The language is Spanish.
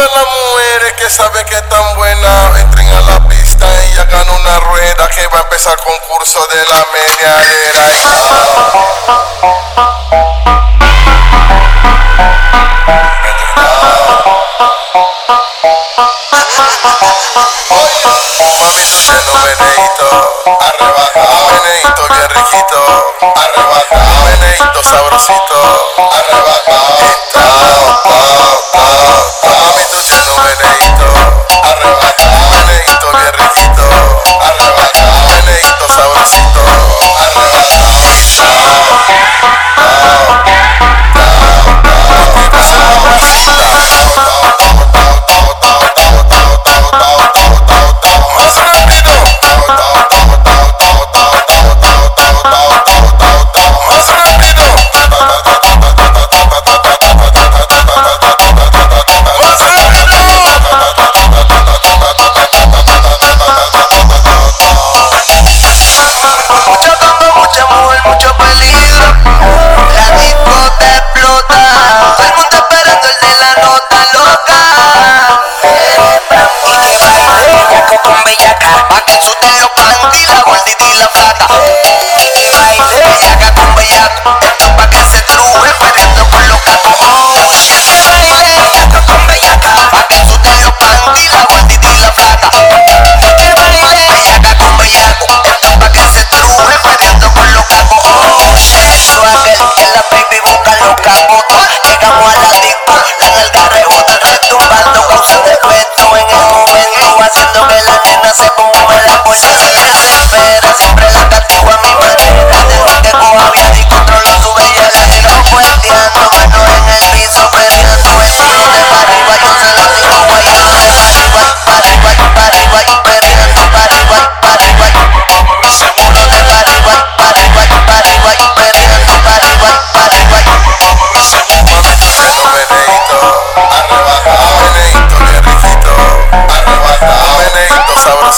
Todas las mujeres que saben que están buenas entren a la pista y hagan una rueda que va a empezar el concurso de la meneadera. Meneito bien riquito, arrebatado, meneito sabrosito, arrebatado, Oh! mucho amor, mucho peligro. La discoteca explota.